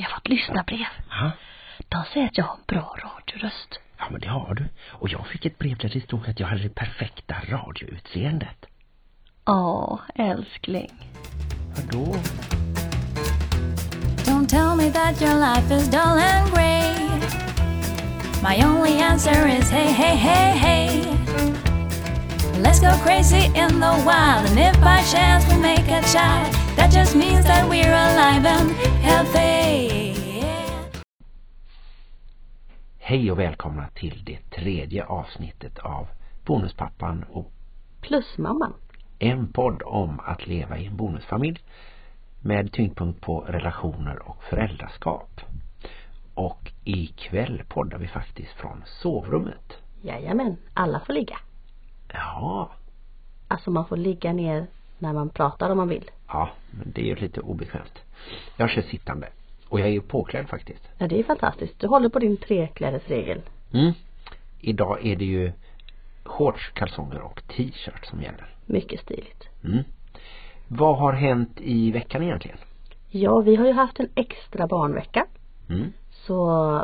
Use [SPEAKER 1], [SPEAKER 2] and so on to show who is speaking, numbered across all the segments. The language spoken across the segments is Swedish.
[SPEAKER 1] Vi har fått lyssnarbrev.
[SPEAKER 2] Ja.
[SPEAKER 1] De säger att jag har en bra radioröst.
[SPEAKER 2] Ja, men det har du. Och jag fick ett brev där det stod att jag hade det perfekta radioutseendet.
[SPEAKER 1] Ja, älskling.
[SPEAKER 2] Vadå?
[SPEAKER 3] Don't tell me that your life is dull and grey. My only answer is hey, hey, hey, hey. Let's go crazy in the wild, and if by chance we make a child, that just means that we're alive and healthy.
[SPEAKER 2] Hej och välkomna till det tredje avsnittet av Bonuspappan och
[SPEAKER 1] Plusmamman.
[SPEAKER 2] en podd om att leva i en bonusfamilj med tyngdpunkt på relationer och föräldraskap. Och ikväll poddar vi faktiskt från sovrummet.
[SPEAKER 1] Jajamän, alla får ligga.
[SPEAKER 2] Ja,
[SPEAKER 1] Alltså man får ligga ner när man pratar om man vill.
[SPEAKER 2] ja, men det är ju lite obekvämt. Jag kör sittande. Och jag är ju påklädd faktiskt.
[SPEAKER 1] Ja, det är fantastiskt. Du håller på din treklädesregel.
[SPEAKER 2] Mm. Idag är det ju shorts, kalsonger och t-shirt som gäller.
[SPEAKER 1] Mycket stiligt.
[SPEAKER 2] Mm. Vad har hänt i veckan egentligen?
[SPEAKER 1] Ja, vi har ju haft en extra barnvecka.
[SPEAKER 2] Mm.
[SPEAKER 1] Så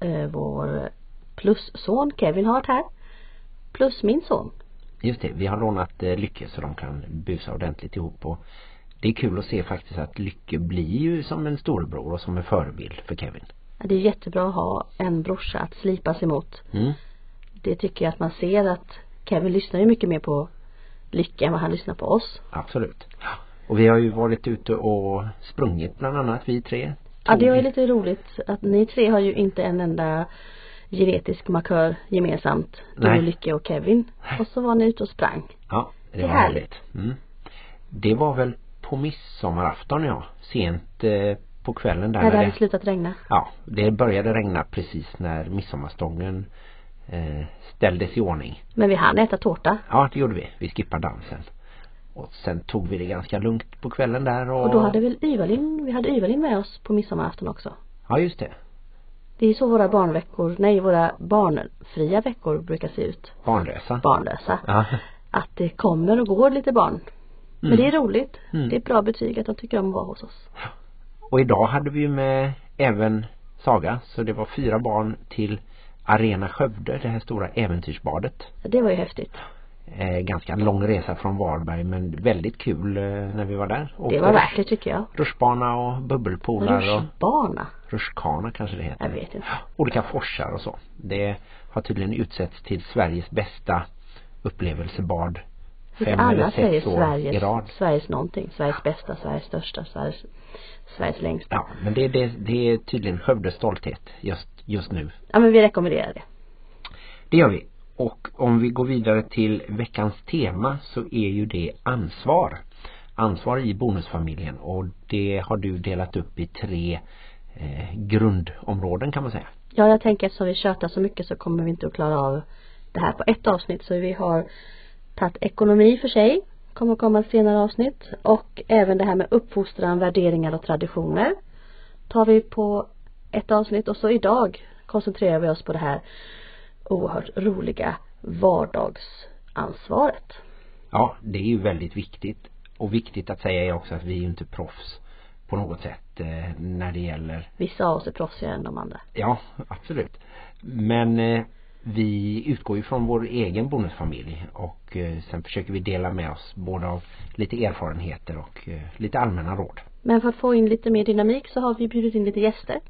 [SPEAKER 1] eh, vår plusson Kevin har varit här. Plus min son.
[SPEAKER 2] Just det, vi har lånat eh, Lycke så de kan busa ordentligt ihop och det är kul att se faktiskt att Lycke blir ju som en storebror och som en förebild för Kevin.
[SPEAKER 1] Ja, Det är jättebra att ha en brorsa att slipas emot.
[SPEAKER 2] Mm.
[SPEAKER 1] Det tycker jag att man ser att Kevin lyssnar ju mycket mer på Lycka än vad han lyssnar på oss.
[SPEAKER 2] Absolut. Och vi har ju varit ute och sprungit bland annat vi tre.
[SPEAKER 1] Ja, det var ju lite roligt att ni tre har ju inte en enda genetisk markör gemensamt. Du. Lycke och Kevin. Och så var ni ute och sprang.
[SPEAKER 2] Ja, det,
[SPEAKER 1] Det
[SPEAKER 2] var
[SPEAKER 1] härligt.
[SPEAKER 2] härligt. Mm. Det var väl på midsommarafton ja. Sent eh, på kvällen där.
[SPEAKER 1] När det hade slutat regna.
[SPEAKER 2] Ja, det började regna precis när midsommarstången eh, ställdes i ordning.
[SPEAKER 1] Men vi hann äta tårta.
[SPEAKER 2] Ja, det gjorde vi. Vi skippade dansen. Och sen tog vi det ganska lugnt på kvällen där och...
[SPEAKER 1] Och då hade väl Yvalin, vi hade Yvalin med oss på midsommarafton också.
[SPEAKER 2] Ja, just det.
[SPEAKER 1] Det är så våra barnveckor, nej våra barnfria veckor brukar se ut.
[SPEAKER 2] Barnlösa.
[SPEAKER 1] Barnlösa.
[SPEAKER 2] Ja.
[SPEAKER 1] Att det kommer och går lite barn. Men det är roligt.
[SPEAKER 2] Mm.
[SPEAKER 1] Det är ett bra betyg att de tycker om att vara hos oss.
[SPEAKER 2] Och idag hade vi ju med även Saga. Så det var fyra barn till Arena Skövde, det här stora äventyrsbadet.
[SPEAKER 1] Det var ju häftigt.
[SPEAKER 2] Eh, ganska lång resa från Varberg men väldigt kul eh, när vi var där.
[SPEAKER 1] Det var värt det tycker jag.
[SPEAKER 2] Rutschbana och bubbelpoolar och
[SPEAKER 1] Rutschbana.
[SPEAKER 2] rutschkana kanske det heter.
[SPEAKER 1] Jag vet inte.
[SPEAKER 2] Olika forsar och så. Det har tydligen utsetts till Sveriges bästa upplevelsebad. Fem
[SPEAKER 1] alla
[SPEAKER 2] eller sex år i
[SPEAKER 1] Sveriges,
[SPEAKER 2] rad.
[SPEAKER 1] Sveriges någonting. Sveriges bästa, Sveriges största, Sveriges, Sveriges längsta.
[SPEAKER 2] Ja, men det, det, det är tydligen Skövdes stolthet just, just nu.
[SPEAKER 1] Ja men vi rekommenderar det.
[SPEAKER 2] Det gör vi. Och om vi går vidare till veckans tema så är ju det ansvar. Ansvar i bonusfamiljen och det har du delat upp i tre eh, grundområden kan man säga.
[SPEAKER 1] Ja jag tänker att som vi tjatar så mycket så kommer vi inte att klara av det här på ett avsnitt så vi har tagit ekonomi för sig kommer att komma ett senare avsnitt och även det här med uppfostran, värderingar och traditioner tar vi på ett avsnitt och så idag koncentrerar vi oss på det här oerhört roliga vardagsansvaret.
[SPEAKER 2] Ja, det är ju väldigt viktigt. Och viktigt att säga är också att vi är ju inte proffs på något sätt eh, när det gäller
[SPEAKER 1] Vissa av oss är proffsigare än de andra.
[SPEAKER 2] Ja, absolut. Men eh, vi utgår ju från vår egen bonusfamilj och eh, sen försöker vi dela med oss både av lite erfarenheter och eh, lite allmänna råd.
[SPEAKER 1] Men för att få in lite mer dynamik så har vi bjudit in lite gäster.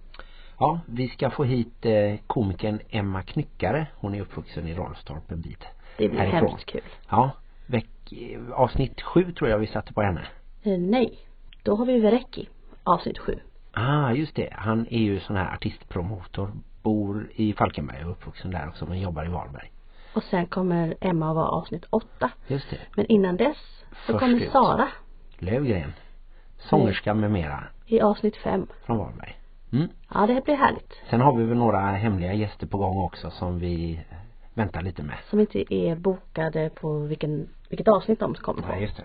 [SPEAKER 2] Ja, vi ska få hit eh, komikern Emma Knyckare. Hon är uppvuxen i Rolfstorp en bit.
[SPEAKER 1] Det blir
[SPEAKER 2] härifrån.
[SPEAKER 1] hemskt kul.
[SPEAKER 2] Ja, veck, avsnitt sju tror jag vi satte på henne.
[SPEAKER 1] Nej, då har vi Verecki, avsnitt sju.
[SPEAKER 2] Ah, just det. Han är ju sån här artistpromotor. Bor i Falkenberg och uppvuxen där också men jobbar i Varberg.
[SPEAKER 1] Och sen kommer Emma att vara avsnitt åtta.
[SPEAKER 2] Just det.
[SPEAKER 1] Men innan dess så
[SPEAKER 2] Först
[SPEAKER 1] kommer
[SPEAKER 2] ut.
[SPEAKER 1] Sara
[SPEAKER 2] Lövgren. Sångerska med mera
[SPEAKER 1] i avsnitt fem.
[SPEAKER 2] från Varberg. Mm.
[SPEAKER 1] Ja, det blir härligt.
[SPEAKER 2] Sen har vi väl några hemliga gäster på gång också som vi väntar lite med.
[SPEAKER 1] Som inte är bokade på vilken, vilket avsnitt de kommer
[SPEAKER 2] Ja,
[SPEAKER 1] på.
[SPEAKER 2] just det.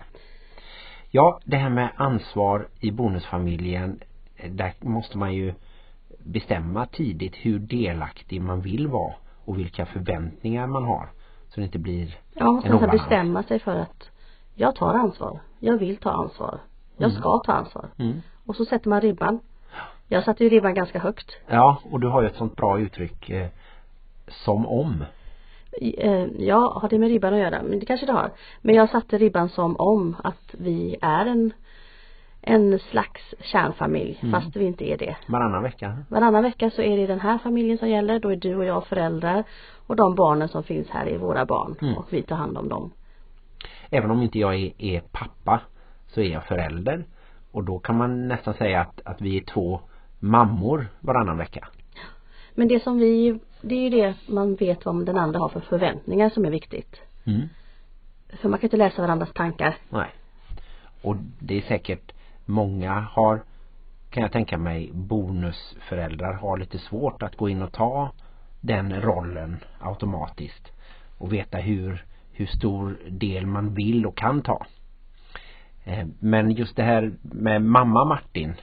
[SPEAKER 2] Ja, det här med ansvar i bonusfamiljen. eh, Där måste man ju bestämma tidigt hur delaktig man vill vara och vilka förväntningar man har. Så det inte blir
[SPEAKER 1] Ja,
[SPEAKER 2] en
[SPEAKER 1] nästan
[SPEAKER 2] obalans.
[SPEAKER 1] bestämma sig för att jag tar ansvar. Jag vill ta ansvar. Jag ska ta ansvar.
[SPEAKER 2] Mm.
[SPEAKER 1] Och så sätter man ribban. Jag satte ju ribban ganska högt.
[SPEAKER 2] Ja, och du har ju ett sånt bra uttryck eh, som om.
[SPEAKER 1] Eh, Ja, har det med ribban att göra? Men det kanske det har. Men jag satte ribban som om att vi är en en slags kärnfamilj
[SPEAKER 2] Mm.
[SPEAKER 1] fast vi inte är det.
[SPEAKER 2] Varannan vecka.
[SPEAKER 1] Varannan vecka så är det den här familjen som gäller. Då är du och jag föräldrar och de barnen som finns här är våra barn
[SPEAKER 2] Mm.
[SPEAKER 1] och vi tar hand om dem.
[SPEAKER 2] Även om inte jag är, är pappa så är jag förälder. Och då kan man nästan säga att, att vi är två mammor varannan vecka.
[SPEAKER 1] Men det som vi, det är ju det man vet vad den andra har för förväntningar som är viktigt.
[SPEAKER 2] Mm.
[SPEAKER 1] För man kan inte läsa varandras tankar.
[SPEAKER 2] Nej. Och det är säkert många har kan jag tänka mig bonusföräldrar har lite svårt att gå in och ta den rollen automatiskt och veta hur hur stor del man vill och kan ta. Eh, Men just det här med mamma Martin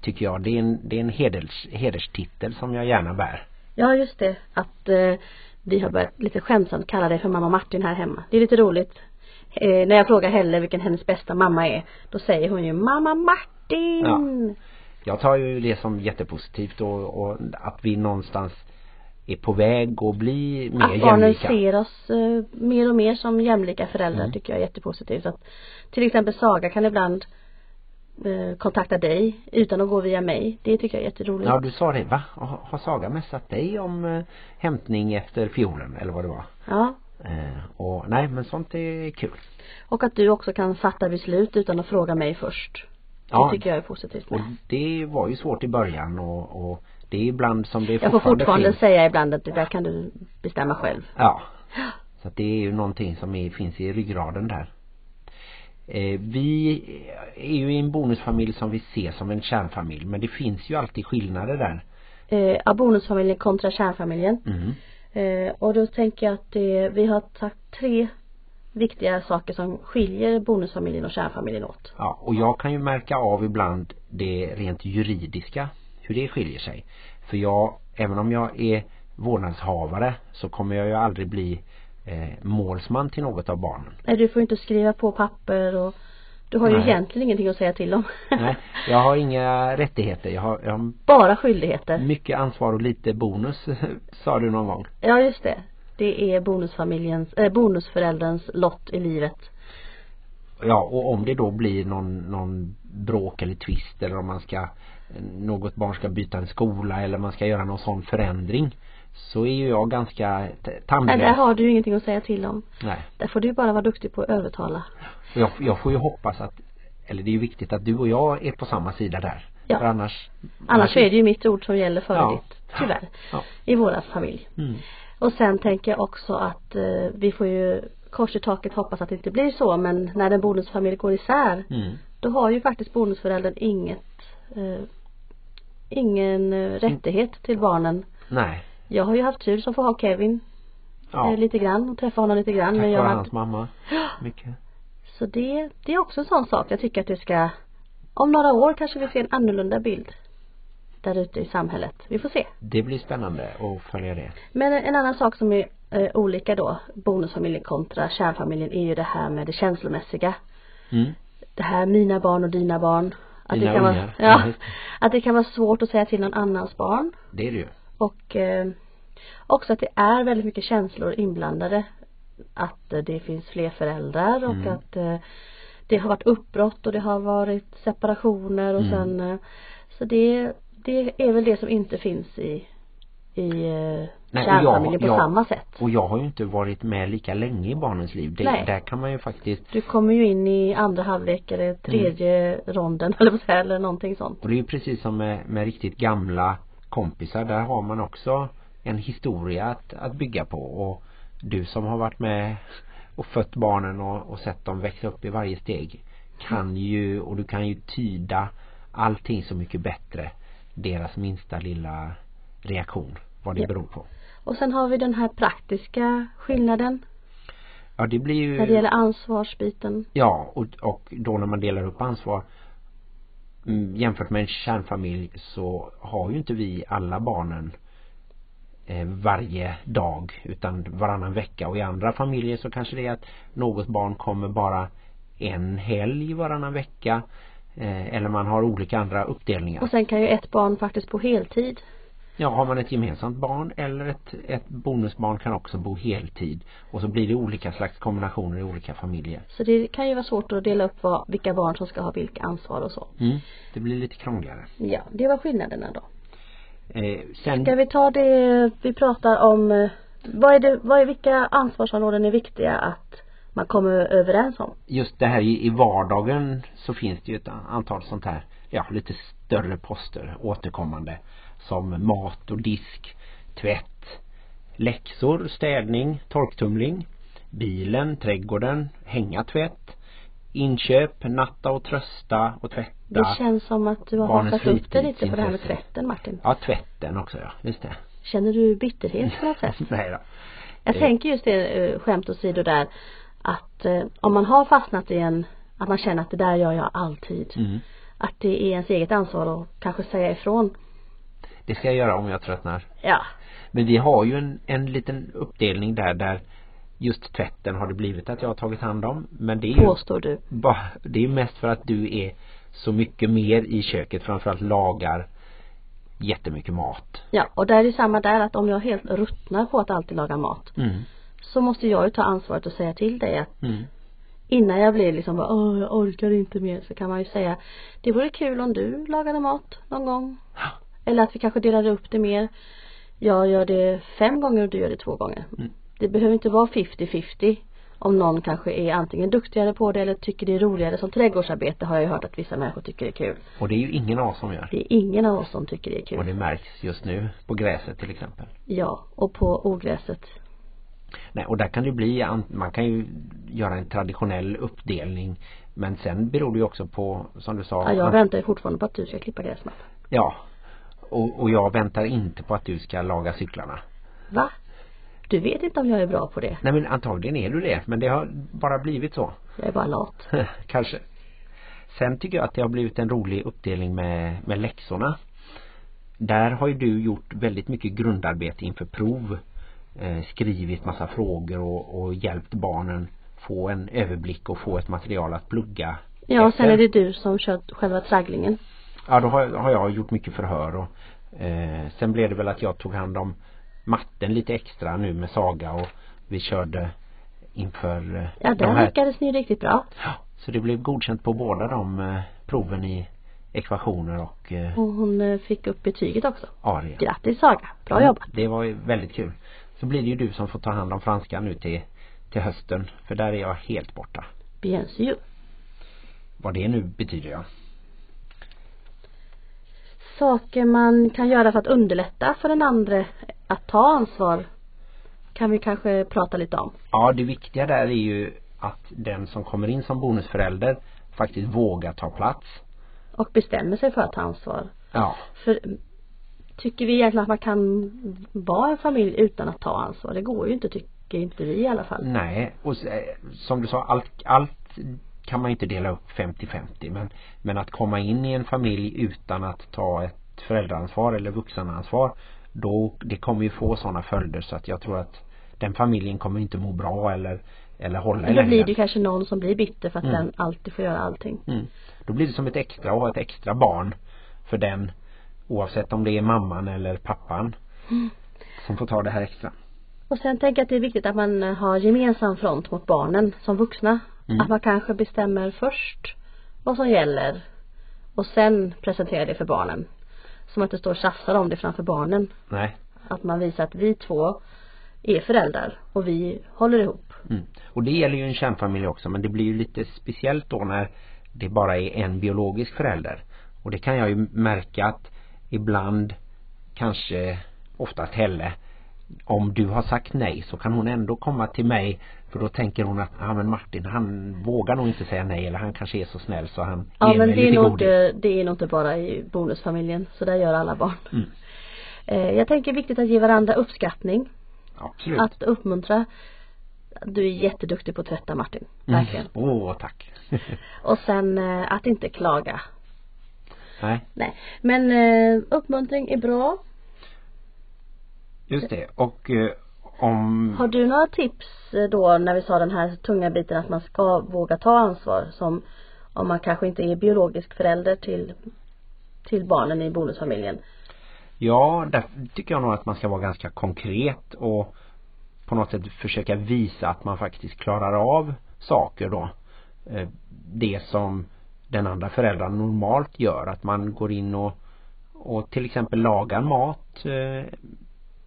[SPEAKER 2] tycker jag det är en, det är en heders, hederstitel som jag gärna bär.
[SPEAKER 1] Ja just det, att eh, vi har börjat lite skämtsamt kalla dig för mamma Martin här hemma. Det är lite roligt. Eh, när jag frågar Helle vilken hennes bästa mamma är, då säger hon ju mamma Martin!
[SPEAKER 2] Jag tar ju det som jättepositivt och, och att vi någonstans är på väg att bli mer
[SPEAKER 1] Att
[SPEAKER 2] jämlika.
[SPEAKER 1] ser oss eh, mer och mer som jämlika föräldrar
[SPEAKER 2] Mm.
[SPEAKER 1] tycker jag är jättepositivt. Att, till exempel Saga kan ibland eh, kontakta dig utan att gå via mig. Det tycker jag är jätteroligt.
[SPEAKER 2] Ja du sa det va? Har, har Saga messat dig om eh, hämtning efter fiolen eller vad det var?
[SPEAKER 1] Ja.
[SPEAKER 2] Och nej men sånt är kul.
[SPEAKER 1] Och att du också kan fatta beslut utan att fråga mig först.
[SPEAKER 2] Ja.
[SPEAKER 1] Det tycker jag är positivt
[SPEAKER 2] Och
[SPEAKER 1] med.
[SPEAKER 2] det var ju svårt i början och, och det är ibland som det
[SPEAKER 1] Jag får fortfarande
[SPEAKER 2] finns.
[SPEAKER 1] säga ibland att det där kan du bestämma själv.
[SPEAKER 2] Ja. Så att det är ju någonting som är, finns i ryggraden där. Eh, vi är ju en bonusfamilj som vi ser som en kärnfamilj men det finns ju alltid skillnader där.
[SPEAKER 1] Eh, ja, bonusfamiljen kontra kärnfamiljen.
[SPEAKER 2] Mm.
[SPEAKER 1] Eh, och då tänker jag att det, vi har tagit tre viktiga saker som skiljer bonusfamiljen och kärnfamiljen åt.
[SPEAKER 2] Ja, och jag kan ju märka av ibland det rent juridiska hur det skiljer sig. För jag, även om jag är vårdnadshavare så kommer jag ju aldrig bli eh, målsman till något av barnen.
[SPEAKER 1] Nej, du får inte skriva på papper och du har ju
[SPEAKER 2] Nej.
[SPEAKER 1] egentligen ingenting att säga till om.
[SPEAKER 2] Nej, jag har inga rättigheter. Jag har, jag har
[SPEAKER 1] Bara skyldigheter.
[SPEAKER 2] mycket ansvar och lite bonus, sa du någon gång.
[SPEAKER 1] Ja, just det. Det är bonusfamiljens, eh, bonusförälderns lott i livet.
[SPEAKER 2] Ja, och om det då blir någon, någon bråk eller twist eller om man ska något barn ska byta en skola eller man ska göra någon sån förändring så är ju jag ganska t-
[SPEAKER 1] Nej,
[SPEAKER 2] tandlös.
[SPEAKER 1] där har du ju ingenting att säga till om.
[SPEAKER 2] Nej.
[SPEAKER 1] Där får du bara vara duktig på att övertala.
[SPEAKER 2] Jag, jag får ju hoppas att eller det är ju viktigt att du och jag är på samma sida där.
[SPEAKER 1] Ja.
[SPEAKER 2] För annars
[SPEAKER 1] Annars är det ju mitt ord som gäller före
[SPEAKER 2] Ja.
[SPEAKER 1] ditt. Tyvärr.
[SPEAKER 2] Ja.
[SPEAKER 1] I våra familj.
[SPEAKER 2] Mm.
[SPEAKER 1] Och sen tänker jag också att eh, vi får ju kors i taket hoppas att det inte blir så men när en bonusfamilj går isär
[SPEAKER 2] Mm.
[SPEAKER 1] då har ju faktiskt bonusföräldern inget eh, ingen eh, rättighet till barnen.
[SPEAKER 2] Nej.
[SPEAKER 1] Jag har ju haft tur som får ha Kevin
[SPEAKER 2] Ja.
[SPEAKER 1] eh, lite grann och träffa honom lite grann
[SPEAKER 2] Tack
[SPEAKER 1] men jag
[SPEAKER 2] vare hans mamma. Mycket.
[SPEAKER 1] Så det, det är också en sån sak. Jag tycker att det ska om några år kanske vi ser en annorlunda bild där ute i samhället. Vi får se.
[SPEAKER 2] Det blir spännande att följa det.
[SPEAKER 1] Men en annan sak som är eh, olika då, bonusfamiljen kontra kärnfamiljen är ju det här med det känslomässiga.
[SPEAKER 2] Mm.
[SPEAKER 1] Det här mina barn och dina barn. Att
[SPEAKER 2] Dina
[SPEAKER 1] det kan vara,
[SPEAKER 2] ungar. Ja,
[SPEAKER 1] ja,
[SPEAKER 2] det.
[SPEAKER 1] att det kan vara svårt att säga till någon annans barn.
[SPEAKER 2] Det är det ju.
[SPEAKER 1] Och eh, också att det är väldigt mycket känslor inblandade. Att eh, det finns fler föräldrar och
[SPEAKER 2] Mm.
[SPEAKER 1] att eh, det har varit uppbrott och det har varit separationer och
[SPEAKER 2] Mm.
[SPEAKER 1] sen eh, så det, det är väl det som inte finns i i
[SPEAKER 2] Nej,
[SPEAKER 1] kärnfamiljen på
[SPEAKER 2] jag-
[SPEAKER 1] samma sätt.
[SPEAKER 2] Och jag har ju inte varit med lika länge i barnens liv. Det,
[SPEAKER 1] Nej.
[SPEAKER 2] där kan man ju faktiskt
[SPEAKER 1] Du kommer ju in i andra halvlek eller tredje ronden eller vad eller någonting sånt.
[SPEAKER 2] Och det är ju precis som med, med riktigt gamla kompisar. Där har man också en historia att, att bygga på. Och du som har varit med och fött barnen och, och sett dem växa upp i varje steg kan ju, och du kan ju tyda allting så mycket bättre. Deras minsta lilla reaktion. Vad det
[SPEAKER 1] Ja.
[SPEAKER 2] beror på.
[SPEAKER 1] Och sen har vi den här praktiska skillnaden
[SPEAKER 2] Ja det blir ju
[SPEAKER 1] när det gäller ansvarsbiten.
[SPEAKER 2] Ja, och, och då när man delar upp ansvar mm, jämfört med en kärnfamilj så har ju inte vi alla barnen varje dag utan varannan vecka och i andra familjer så kanske det är att något barn kommer bara en helg varannan vecka Eh, eller man har olika andra uppdelningar.
[SPEAKER 1] Och sen kan ju ett barn faktiskt bo heltid.
[SPEAKER 2] Ja, har man ett gemensamt barn eller ett, ett bonusbarn kan också bo heltid. Och så blir det olika slags kombinationer i olika familjer.
[SPEAKER 1] Så det kan ju vara svårt att dela upp vad, vilka barn som ska ha vilka ansvar och så.
[SPEAKER 2] Mm. Det blir lite krångligare.
[SPEAKER 1] Ja, det var skillnaderna då.
[SPEAKER 2] Eh, sen,
[SPEAKER 1] Ska vi ta det vi pratar om eh, vad är det, vad är, vilka ansvarsområden är viktiga att man kommer överens om?
[SPEAKER 2] just det här i, i vardagen så finns det ju ett antal sånt här, ja lite större poster återkommande. Som mat och disk, tvätt, läxor, städning, torktumling, bilen, trädgården, hänga tvätt, inköp, natta och trösta och tvätta.
[SPEAKER 1] Det känns som att du har hakat upp dig lite på det här med tvätten Martin.
[SPEAKER 2] Ja, tvätten också ja, just det.
[SPEAKER 1] Känner du bitterhet på något sätt?
[SPEAKER 2] Nej då.
[SPEAKER 1] Jag
[SPEAKER 2] Eh.
[SPEAKER 1] tänker just det, eh, skämt åsido där, att eh, om man har fastnat i en, att man känner att det där gör jag alltid.
[SPEAKER 2] Mm.
[SPEAKER 1] Att det är ens eget ansvar att kanske säga ifrån.
[SPEAKER 2] Det ska jag göra om jag tröttnar.
[SPEAKER 1] Ja,
[SPEAKER 2] Men vi har ju en, en liten uppdelning där där just tvätten har det blivit att jag har tagit hand om. Men det är ju
[SPEAKER 1] påstår du.
[SPEAKER 2] bara, det är mest för att du är så mycket mer i köket framförallt lagar jättemycket mat.
[SPEAKER 1] Ja, och där är det samma där att om jag helt ruttnar på att alltid laga mat
[SPEAKER 2] Mm.
[SPEAKER 1] så måste jag ju ta ansvaret och säga till dig att
[SPEAKER 2] Mm.
[SPEAKER 1] innan jag blir liksom bara, åh jag orkar inte mer så kan man ju säga det vore kul om du lagade mat någon gång. Eller att vi kanske delade upp det mer. Jag gör det fem gånger och du gör det två gånger.
[SPEAKER 2] Mm.
[SPEAKER 1] Det behöver inte vara 50-50 om någon kanske är antingen duktigare på det eller tycker det är roligare som trädgårdsarbete har jag ju hört att vissa människor tycker det är kul.
[SPEAKER 2] Och det är ju ingen av oss som gör.
[SPEAKER 1] Det är ingen av oss som tycker det är
[SPEAKER 2] Och
[SPEAKER 1] kul.
[SPEAKER 2] det märks just nu på gräset till exempel.
[SPEAKER 1] Ja, och på ogräset.
[SPEAKER 2] Nej, och där kan det bli, an- man kan ju göra en traditionell uppdelning men sen beror det ju också på, som du sa
[SPEAKER 1] Ja, jag väntar ju fortfarande på att du ska klippa gräsmattan.
[SPEAKER 2] Ja. Och, och jag väntar inte på att du ska laga cyklarna.
[SPEAKER 1] Va? Du vet inte om jag är bra på det.
[SPEAKER 2] Nej men antagligen är du det, men det har bara blivit så.
[SPEAKER 1] Jag är bara lat.
[SPEAKER 2] Kanske. Sen tycker jag att det har blivit en rolig uppdelning med, med läxorna. Där har ju du gjort väldigt mycket grundarbete inför prov. Eh, skrivit massa frågor och, och hjälpt barnen få en överblick och få ett material att plugga
[SPEAKER 1] Ja, och sen
[SPEAKER 2] efter.
[SPEAKER 1] är det du som kör själva tragglingen.
[SPEAKER 2] Ja, då har, har jag gjort mycket förhör och eh, sen blev det väl att jag tog hand om matten lite extra nu med Saga och vi körde inför eh,
[SPEAKER 1] Ja,
[SPEAKER 2] de
[SPEAKER 1] där
[SPEAKER 2] här
[SPEAKER 1] lyckades ni riktigt bra.
[SPEAKER 2] Ja, så det blev godkänt på båda de eh, proven i ekvationer och eh,
[SPEAKER 1] Och hon fick upp betyget också.
[SPEAKER 2] aria.
[SPEAKER 1] Grattis Saga, bra
[SPEAKER 2] Mm,
[SPEAKER 1] jobbat.
[SPEAKER 2] Det var ju väldigt kul. Så blir det ju du som får ta hand om franska nu till, till hösten. För där är jag helt borta.
[SPEAKER 1] Bien sûr.
[SPEAKER 2] Vad det nu betyder ja.
[SPEAKER 1] Saker man kan göra för att underlätta för den andra att ta ansvar kan vi kanske prata lite om.
[SPEAKER 2] Ja, det viktiga där är ju att den som kommer in som bonusförälder faktiskt vågar ta plats.
[SPEAKER 1] Och bestämmer sig för att ta ansvar.
[SPEAKER 2] Ja,
[SPEAKER 1] För tycker vi egentligen att man kan vara en familj utan att ta ansvar? Det går ju inte tycker inte vi i alla fall.
[SPEAKER 2] nej. Och eh, som du sa, allt, allt kan man inte dela upp 50-50. Men, men att komma in i en familj utan att ta ett föräldraansvar eller vuxenansvar då det kommer ju få sådana följder så att jag tror att den familjen kommer inte må bra eller eller hålla
[SPEAKER 1] Eller blir
[SPEAKER 2] längden.
[SPEAKER 1] det kanske någon som blir bitter för att
[SPEAKER 2] Mm.
[SPEAKER 1] den alltid får göra allting.
[SPEAKER 2] Mm. Då blir det som ett extra ha ett extra barn för den oavsett om det är mamman eller pappan
[SPEAKER 1] Mm.
[SPEAKER 2] som får ta det här extra.
[SPEAKER 1] Och sen tänker jag att det är viktigt att man har gemensam front mot barnen som vuxna.
[SPEAKER 2] Mm.
[SPEAKER 1] Att man kanske bestämmer först vad som gäller och sen presenterar det för barnen. Som att det står och tjafsar om det framför barnen.
[SPEAKER 2] Nej.
[SPEAKER 1] Att man visar att vi två är föräldrar och vi håller ihop.
[SPEAKER 2] Mm. Och det gäller ju en kärnfamilj också men det blir ju lite speciellt då när det bara är en biologisk förälder. Och det kan jag ju märka att ibland kanske oftast Helle om du har sagt nej så kan hon ändå komma till mig för då tänker hon att ja men Martin han vågar nog inte säga nej eller han kanske är så snäll så han
[SPEAKER 1] Ja men det är, nog inte, det är nog inte bara i bonusfamiljen. Så där gör alla barn.
[SPEAKER 2] Mm.
[SPEAKER 1] Eh, Jag tänker viktigt att ge varandra uppskattning.
[SPEAKER 2] Absolut.
[SPEAKER 1] Att uppmuntra. Du är jätteduktig på att tvätta Martin. Verkligen.
[SPEAKER 2] Mm. Åh tack.
[SPEAKER 1] Och sen eh, att inte klaga.
[SPEAKER 2] nej
[SPEAKER 1] Nej. Men eh, uppmuntring är bra.
[SPEAKER 2] just det och eh, om
[SPEAKER 1] Har du några tips eh, då när vi sa den här tunga biten att man ska våga ta ansvar som om man kanske inte är biologisk förälder till till barnen i bonusfamiljen.
[SPEAKER 2] Ja, där tycker jag nog att man ska vara ganska konkret och på något sätt försöka visa att man faktiskt klarar av saker då. Eh, det som den andra föräldern normalt gör. Att man går in och, och till exempel lagar mat.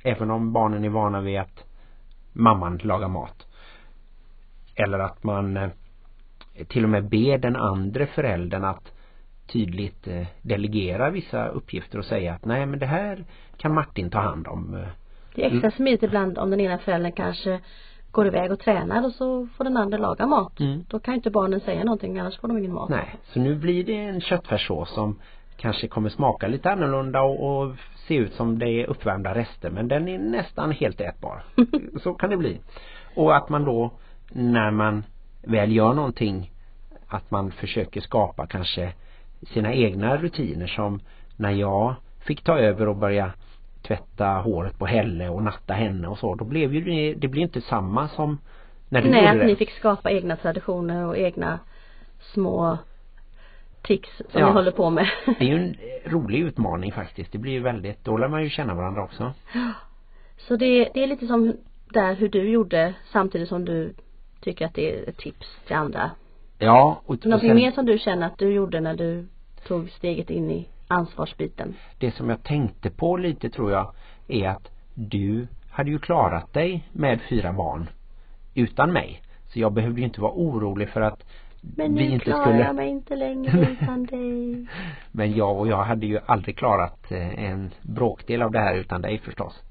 [SPEAKER 2] Även om barnen är vana vid att mamman lagar mat. Eller att man eh, till och med ber den andra föräldern att tydligt eh, delegera vissa uppgifter och säga att nej men det här kan Martin ta hand om. Eh.
[SPEAKER 1] Det är extra smidigt ibland om den ena föräldern kanske går iväg och tränar och så får den andra laga mat.
[SPEAKER 2] Mm.
[SPEAKER 1] Då kan inte barnen säga någonting annars får de ingen mat.
[SPEAKER 2] Nej, så nu blir det en köttfärssås som kanske kommer smaka lite annorlunda och, och se ut som det är uppvärmda rester men den är nästan helt ätbar. så kan det bli. Och att man då när man väl gör någonting att man försöker skapa kanske sina egna rutiner som när jag fick ta över och börja tvätta håret på Helle och natta henne och så då blev ju det, det blir inte samma som när du
[SPEAKER 1] Nej,
[SPEAKER 2] gjorde
[SPEAKER 1] att
[SPEAKER 2] det.
[SPEAKER 1] ni fick skapa egna traditioner och egna små tricks som
[SPEAKER 2] Ja.
[SPEAKER 1] ni håller på med.
[SPEAKER 2] Det är ju en rolig utmaning faktiskt. Det blir ju väldigt, då lär man ju känna varandra också.
[SPEAKER 1] Så det, det är lite som där hur du gjorde samtidigt som du tycker att det är ett tips till andra.
[SPEAKER 2] Ja, och, och
[SPEAKER 1] Någonting
[SPEAKER 2] sen,
[SPEAKER 1] mer som du känner att du gjorde när du tog steget in i ansvarsbiten?
[SPEAKER 2] det som jag tänkte på lite tror jag är att du hade ju klarat dig med fyra barn utan mig. Så jag behövde ju inte vara orolig för att
[SPEAKER 1] Men
[SPEAKER 2] vi
[SPEAKER 1] nu
[SPEAKER 2] inte
[SPEAKER 1] klarar
[SPEAKER 2] skulle
[SPEAKER 1] jag mig inte längre utan dig.
[SPEAKER 2] Men jag och jag hade ju aldrig klarat eh, en bråkdel av det här utan dig förstås.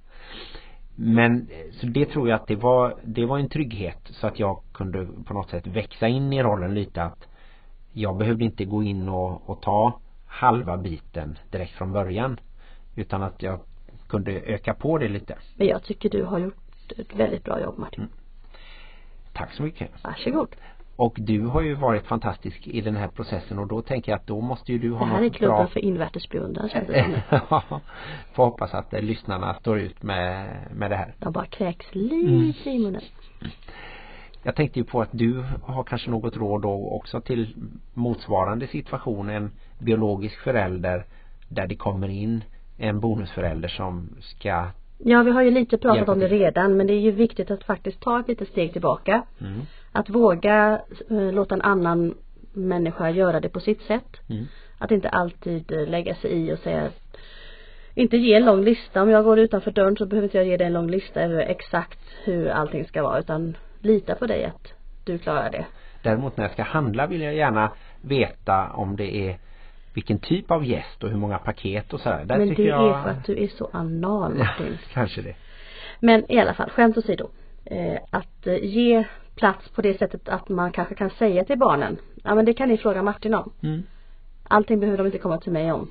[SPEAKER 2] Men eh, så det tror jag att det var det var en trygghet så att jag kunde på något sätt växa in i rollen lite att jag behövde inte gå in och, och ta halva biten direkt från början utan att jag kunde öka på det lite.
[SPEAKER 1] Men jag tycker du har gjort ett väldigt bra jobb Martin.
[SPEAKER 2] Tack så mycket.
[SPEAKER 1] Varsågod.
[SPEAKER 2] Och du har ju varit fantastisk i den här processen och då tänker jag att då måste ju du ha
[SPEAKER 1] Det här är
[SPEAKER 2] något
[SPEAKER 1] klubben
[SPEAKER 2] bra
[SPEAKER 1] för invärtes beundran känns det som.
[SPEAKER 2] Får hoppas att eh, lyssnarna står ut med, med det här.
[SPEAKER 1] De bara kräks lite i munnen.
[SPEAKER 2] Jag tänkte ju på att du har kanske något råd då också till motsvarande situation, en biologisk förälder där det kommer in en bonusförälder som ska
[SPEAKER 1] Ja, vi har ju lite pratat om det redan men det är ju viktigt att faktiskt ta ett litet steg tillbaka.
[SPEAKER 2] mm,
[SPEAKER 1] Att våga eh, låta en annan människa göra det på sitt sätt.
[SPEAKER 2] mm,
[SPEAKER 1] Att inte alltid eh, lägga sig i och säga inte ge en lång lista. Om jag går utanför dörren så behöver inte jag ge dig en lång lista över exakt hur allting ska vara utan lita på dig att du klarar det.
[SPEAKER 2] Däremot när jag ska handla vill jag gärna veta om det är vilken typ av gäst och hur många paket och så här. Där
[SPEAKER 1] Men det
[SPEAKER 2] jag
[SPEAKER 1] är för att du är så anal Martin.
[SPEAKER 2] kanske det.
[SPEAKER 1] Men i alla fall, skämt åsido. Eh, att eh, ge plats på det sättet att man kanske kan säga till barnen. Ja men det kan ni fråga Martin om.
[SPEAKER 2] Mm.
[SPEAKER 1] Allting behöver de inte komma till mig om.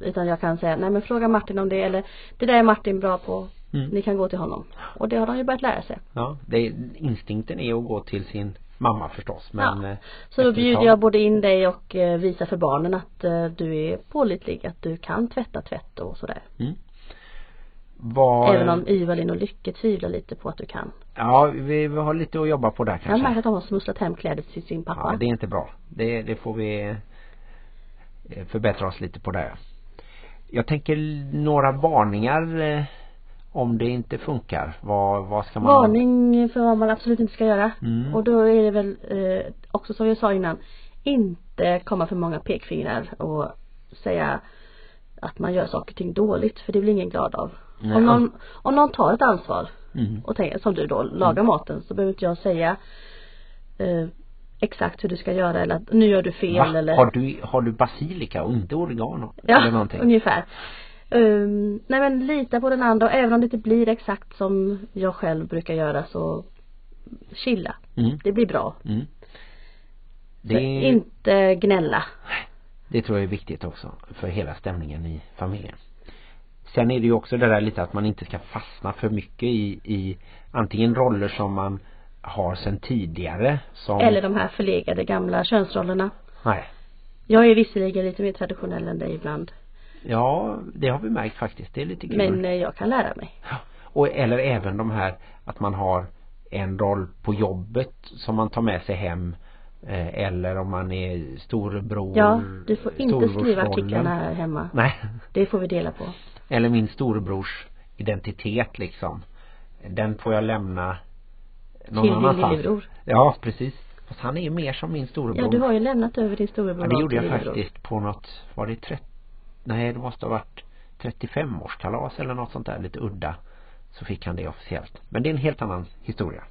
[SPEAKER 1] Utan jag kan säga, nej men fråga Martin om det eller det där är Martin bra på.
[SPEAKER 2] Mm.
[SPEAKER 1] Ni kan gå till honom. Och det har de ju börjat lära sig.
[SPEAKER 2] Ja, det är, instinkten är att gå till sin mamma förstås men
[SPEAKER 1] Ja.
[SPEAKER 2] eh,
[SPEAKER 1] Så då bjuder jag både in dig och eh, visar för barnen att eh, du är pålitlig, att du kan tvätta tvätt och sådär.
[SPEAKER 2] Mm. Vad,
[SPEAKER 1] Även om Ivalin och Lycke tvivlar lite på att du kan.
[SPEAKER 2] Ja, vi, vi har lite att jobba på där
[SPEAKER 1] Jag
[SPEAKER 2] kanske.
[SPEAKER 1] märkt att de har smusslat hem kläder till sin pappa.
[SPEAKER 2] Ja, det är inte bra. Det, det får vi eh, förbättra oss lite på där. Jag tänker några varningar eh, om det inte funkar. Vad, vad ska man
[SPEAKER 1] Varning för vad man absolut inte ska göra.
[SPEAKER 2] Mm.
[SPEAKER 1] Och då är det väl eh, också som jag sa innan, inte komma för många pekfingrar och säga att man gör saker och ting dåligt för det blir ingen glad av.
[SPEAKER 2] Nej,
[SPEAKER 1] om, någon, om någon tar ett ansvar
[SPEAKER 2] Mm.
[SPEAKER 1] och tänker, som du då, lagar maten så behöver inte jag säga eh, exakt hur du ska göra eller att nu gör du fel
[SPEAKER 2] Va?
[SPEAKER 1] eller
[SPEAKER 2] Har du, har du basilika och inte oregano? eller
[SPEAKER 1] Ja,
[SPEAKER 2] någonting?
[SPEAKER 1] ungefär. Um, nej men lita på den andra och även om det inte blir exakt som jag själv brukar göra så chilla.
[SPEAKER 2] Mm.
[SPEAKER 1] Det blir bra.
[SPEAKER 2] Mm.
[SPEAKER 1] Så
[SPEAKER 2] Det,
[SPEAKER 1] inte gnälla.
[SPEAKER 2] det tror jag är viktigt också för hela stämningen i familjen. Sen är det ju också det där lite att man inte ska fastna för mycket i, i antingen roller som man har sedan tidigare som
[SPEAKER 1] Eller de här förlegade gamla könsrollerna.
[SPEAKER 2] Nej.
[SPEAKER 1] Jag är visserligen lite mer traditionell än dig ibland.
[SPEAKER 2] Ja, det har vi märkt faktiskt. Det är lite kul.
[SPEAKER 1] Men eh, jag kan lära mig.
[SPEAKER 2] Ja. Och, eller även de här att man har en roll på jobbet som man tar med sig hem eller om man är storebror
[SPEAKER 1] Ja, du får inte skriva artiklarna här hemma.
[SPEAKER 2] Nej
[SPEAKER 1] Det får vi dela på.
[SPEAKER 2] eller min storebrors identitet liksom den får jag lämna någon
[SPEAKER 1] Till din
[SPEAKER 2] annanstans
[SPEAKER 1] lillebror.
[SPEAKER 2] ja precis fast han är ju mer som min storebror
[SPEAKER 1] Ja, du har ju lämnat över din storebror
[SPEAKER 2] Ja, det gjorde jag
[SPEAKER 1] lillebror.
[SPEAKER 2] faktiskt på något, var det 30, nej det måste ha varit 35-årskalas eller något sånt där lite udda. Så fick han det officiellt. Men det är en helt annan historia.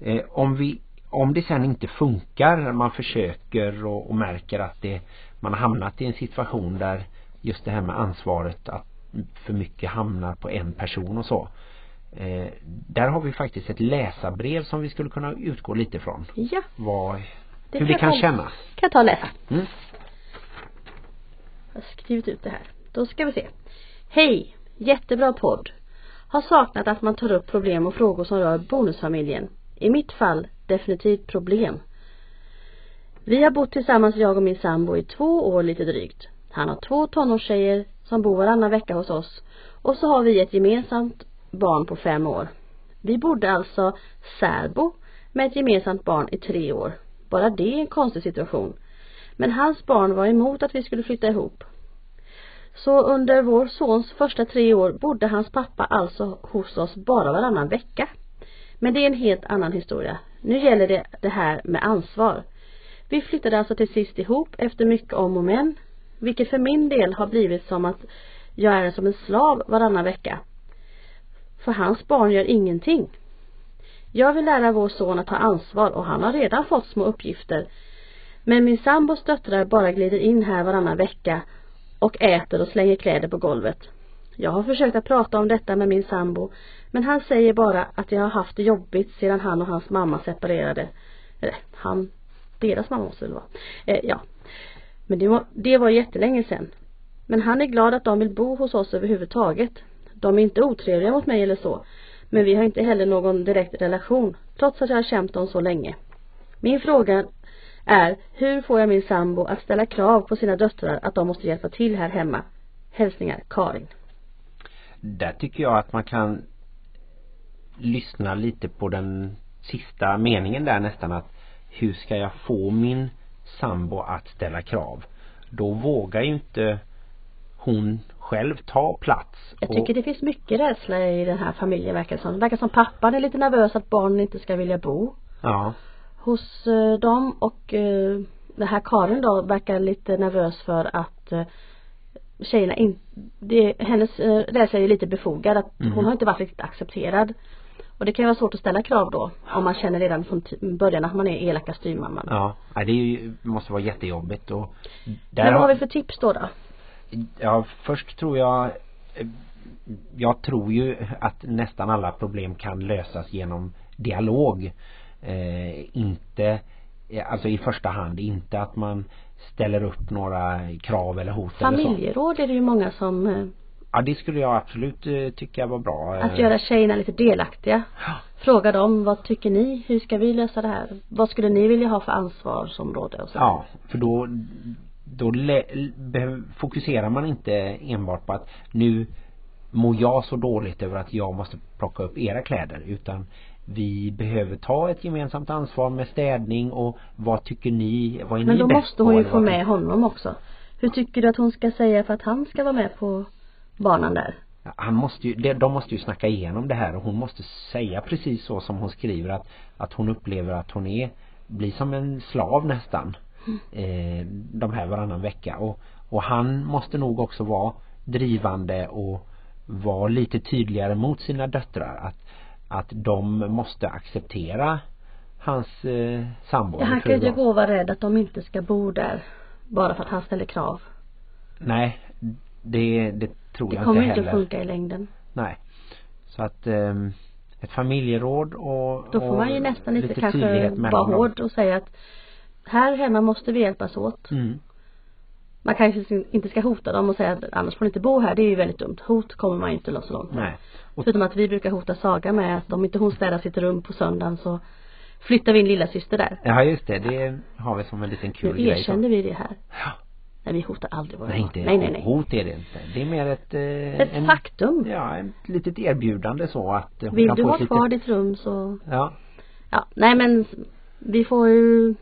[SPEAKER 2] Eh, om vi, om det sen inte funkar, man försöker och, och märker att det, man har hamnat i en situation där just det här med ansvaret att för mycket hamnar på en person och så. Eh, där har vi faktiskt ett läsarbrev som vi skulle kunna utgå lite från.
[SPEAKER 1] Ja,
[SPEAKER 2] Vad,
[SPEAKER 1] Det
[SPEAKER 2] hur det
[SPEAKER 1] kan
[SPEAKER 2] kan
[SPEAKER 1] jag-
[SPEAKER 2] kännas.
[SPEAKER 1] kan jag ta och läsa.
[SPEAKER 2] Mm.
[SPEAKER 1] Jag har skrivit ut det här. Då ska vi se. Hej! Jättebra podd. Har saknat att man tar upp problem och frågor som rör bonusfamiljen. I mitt fall definitivt problem. Vi har bott tillsammans jag och min sambo i två år lite drygt. Han har två tonårstjejer som bor varannan vecka hos oss och så har vi ett gemensamt barn på fem år. Vi bodde alltså särbo med ett gemensamt barn i tre år. Bara det är en konstig situation. Men hans barn var emot att vi skulle flytta ihop. Så under vår sons första tre år bodde hans pappa alltså hos oss bara varannan vecka. Men det är en helt annan historia. Nu gäller det det här med ansvar. Vi flyttade alltså till sist ihop efter mycket om och men. Vilket för min del har blivit som att jag är som en slav varannan vecka. För hans barn gör ingenting. Jag vill lära vår son att ta ansvar och han har redan fått små uppgifter. Men min sambos döttrar bara glider in här varannan vecka och äter och slänger kläder på golvet. Jag har försökt att prata om detta med min sambo men han säger bara att jag har haft det jobbigt sedan han och hans mamma separerade. Eller han, deras mamma måste det vara. Eh, ja. Men det var, det var jättelänge sedan. Men han är glad att de vill bo hos oss överhuvudtaget. De är inte otrevliga mot mig eller så. Men vi har inte heller någon direkt relation, trots att jag har känt dem så länge. Min fråga är, hur får jag min sambo att ställa krav på sina döttrar att de måste hjälpa till här hemma? Hälsningar Karin.
[SPEAKER 2] Där tycker jag att man kan lyssna lite på den sista meningen där nästan att hur ska jag få min sambo att ställa krav? Då vågar ju inte hon själv ta plats.
[SPEAKER 1] Jag tycker det finns mycket rädsla i den här familjen verkar som. Det verkar som pappan är lite nervös att barnen inte ska vilja bo
[SPEAKER 2] Ja,
[SPEAKER 1] hos eh, dem och eh, den här Karin då verkar lite nervös för att eh, tjejerna in, det, hennes eh, rädsla är lite befogad att
[SPEAKER 2] Mhm.
[SPEAKER 1] hon har inte varit riktigt accepterad. Och det kan ju vara svårt att ställa krav då om man känner redan från början att man är elaka styrmamman.
[SPEAKER 2] ja. Det är ju, måste vara jättejobbigt och där
[SPEAKER 1] Men vad har
[SPEAKER 2] har-
[SPEAKER 1] vi för tips då då?
[SPEAKER 2] Ja, först tror jag eh, jag tror ju att nästan alla problem kan lösas genom dialog. Eh, inte eh, alltså i första hand inte att man ställer upp några krav eller hot eller så.
[SPEAKER 1] Familjeråd är det ju många som eh,
[SPEAKER 2] Ja, det skulle jag absolut eh, tycka var bra.
[SPEAKER 1] Att
[SPEAKER 2] Eh,
[SPEAKER 1] göra tjejerna lite delaktiga.
[SPEAKER 2] Ja.
[SPEAKER 1] Fråga dem, vad tycker ni? Hur ska vi lösa det här? Vad skulle ni vilja ha för ansvarsområde och så?
[SPEAKER 2] Ja, för då då fokuserar man inte enbart på att nu mår jag så dåligt över att jag måste plocka upp era kläder utan vi behöver ta ett gemensamt ansvar med städning och vad tycker ni, vad är
[SPEAKER 1] Men
[SPEAKER 2] ni
[SPEAKER 1] då
[SPEAKER 2] bäst
[SPEAKER 1] måste hon ju få med honom också. Hur tycker du att hon ska säga för att han ska vara med på banan där?
[SPEAKER 2] han måste ju, de, måste ju snacka igenom det här och hon måste säga precis så som hon skriver att, att hon upplever att hon är blir som en slav nästan eh, de här varannan vecka och, och han måste nog också vara drivande och vara lite tydligare mot sina döttrar att, att de måste acceptera hans eh, sambo
[SPEAKER 1] han kan ju inte gå och vara rädd att de inte ska bo där. Bara för att han ställer krav.
[SPEAKER 2] nej det, det tror
[SPEAKER 1] Det
[SPEAKER 2] jag
[SPEAKER 1] kommer
[SPEAKER 2] inte
[SPEAKER 1] inte
[SPEAKER 2] heller
[SPEAKER 1] att funka i längden.
[SPEAKER 2] Nej. Så att ehm, ett familjeråd och
[SPEAKER 1] Då får
[SPEAKER 2] och
[SPEAKER 1] man ju nästan lite, kanske
[SPEAKER 2] tydlighet mellan
[SPEAKER 1] vara hård och säga att här hemma måste vi hjälpas åt.
[SPEAKER 2] Mm.
[SPEAKER 1] Man kanske inte ska hota dem och säga att annars får ni inte bo här. Det är ju väldigt dumt. Hot kommer man ju inte så långt med.
[SPEAKER 2] Nej. Och,
[SPEAKER 1] Förutom att vi brukar hota Saga med att om inte hon städar sitt rum på söndagen så flyttar vi in lilla syster där.
[SPEAKER 2] ja just det, det har vi som en liten kul
[SPEAKER 1] Nu
[SPEAKER 2] grej.
[SPEAKER 1] erkänner vi det här.
[SPEAKER 2] Ja.
[SPEAKER 1] Nej vi hotar aldrig våra
[SPEAKER 2] Nej, inte
[SPEAKER 1] nej, nej, nej.
[SPEAKER 2] hot är det inte. Det är mer ett eh,
[SPEAKER 1] Ett faktum.
[SPEAKER 2] Ja, ett litet erbjudande så att hon
[SPEAKER 1] Vill
[SPEAKER 2] kan
[SPEAKER 1] du
[SPEAKER 2] få
[SPEAKER 1] ha
[SPEAKER 2] ett
[SPEAKER 1] kvar
[SPEAKER 2] lite,
[SPEAKER 1] ditt rum så
[SPEAKER 2] Ja,
[SPEAKER 1] Ja, nej men vi får ju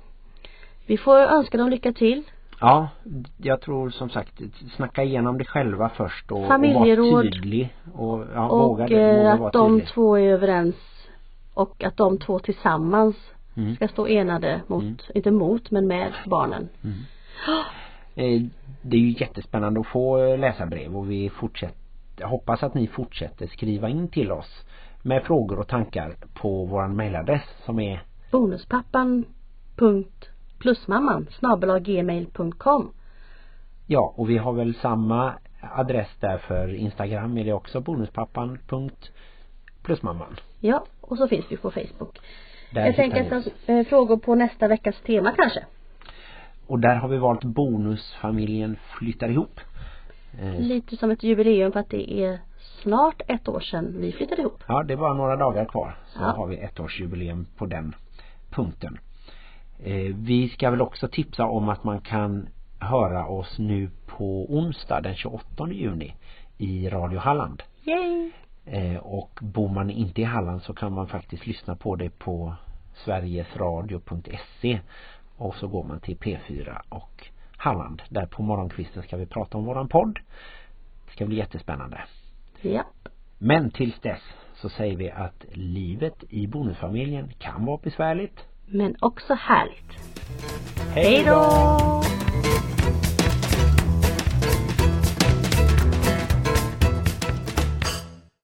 [SPEAKER 1] vi får önska dem lycka till.
[SPEAKER 2] Ja, jag tror som sagt snacka igenom det själva först och,
[SPEAKER 1] Familjeråd.
[SPEAKER 2] och vara tydlig och ja,
[SPEAKER 1] och
[SPEAKER 2] våga, det,
[SPEAKER 1] eh,
[SPEAKER 2] våga
[SPEAKER 1] att
[SPEAKER 2] vara
[SPEAKER 1] de
[SPEAKER 2] tydlig.
[SPEAKER 1] två är överens och att de två tillsammans
[SPEAKER 2] Mm.
[SPEAKER 1] ska stå enade mot,
[SPEAKER 2] Mm.
[SPEAKER 1] inte mot men med barnen.
[SPEAKER 2] Eh, Det är ju jättespännande att få eh, läsarbrev och vi fortsätter hoppas att ni fortsätter skriva in till oss med frågor och tankar på våran mailadress som är
[SPEAKER 1] Bonuspappan.plusmamman snabelaggmail.com
[SPEAKER 2] ja och vi har väl samma adress där för Instagram är det också bonuspappan.plusmamman
[SPEAKER 1] Ja, och så finns vi på Facebook.
[SPEAKER 2] där
[SPEAKER 1] Jag tänker att eh, frågor på nästa veckas tema kanske.
[SPEAKER 2] och där har vi valt bonusfamiljen flyttar ihop Eh,
[SPEAKER 1] Lite som ett jubileum för att det är snart ett år sedan vi flyttade ihop.
[SPEAKER 2] Ja, det är bara några dagar kvar. Så
[SPEAKER 1] Ja.
[SPEAKER 2] har vi ettårsjubileum på den punkten. Eh, vi ska väl också tipsa om att man kan höra oss nu på onsdag den 28 juni i Radio Halland.
[SPEAKER 1] Yay!
[SPEAKER 2] Eh, och bor man inte i Halland så kan man faktiskt lyssna på det på sverigesradio.se och så går man till P4 och Halland. Där på morgonkvisten ska vi prata om våran podd. Det ska bli jättespännande.
[SPEAKER 1] Ja.
[SPEAKER 2] Men tills dess så säger vi att livet i bonusfamiljen kan vara besvärligt
[SPEAKER 1] men också härligt.
[SPEAKER 2] Hej då!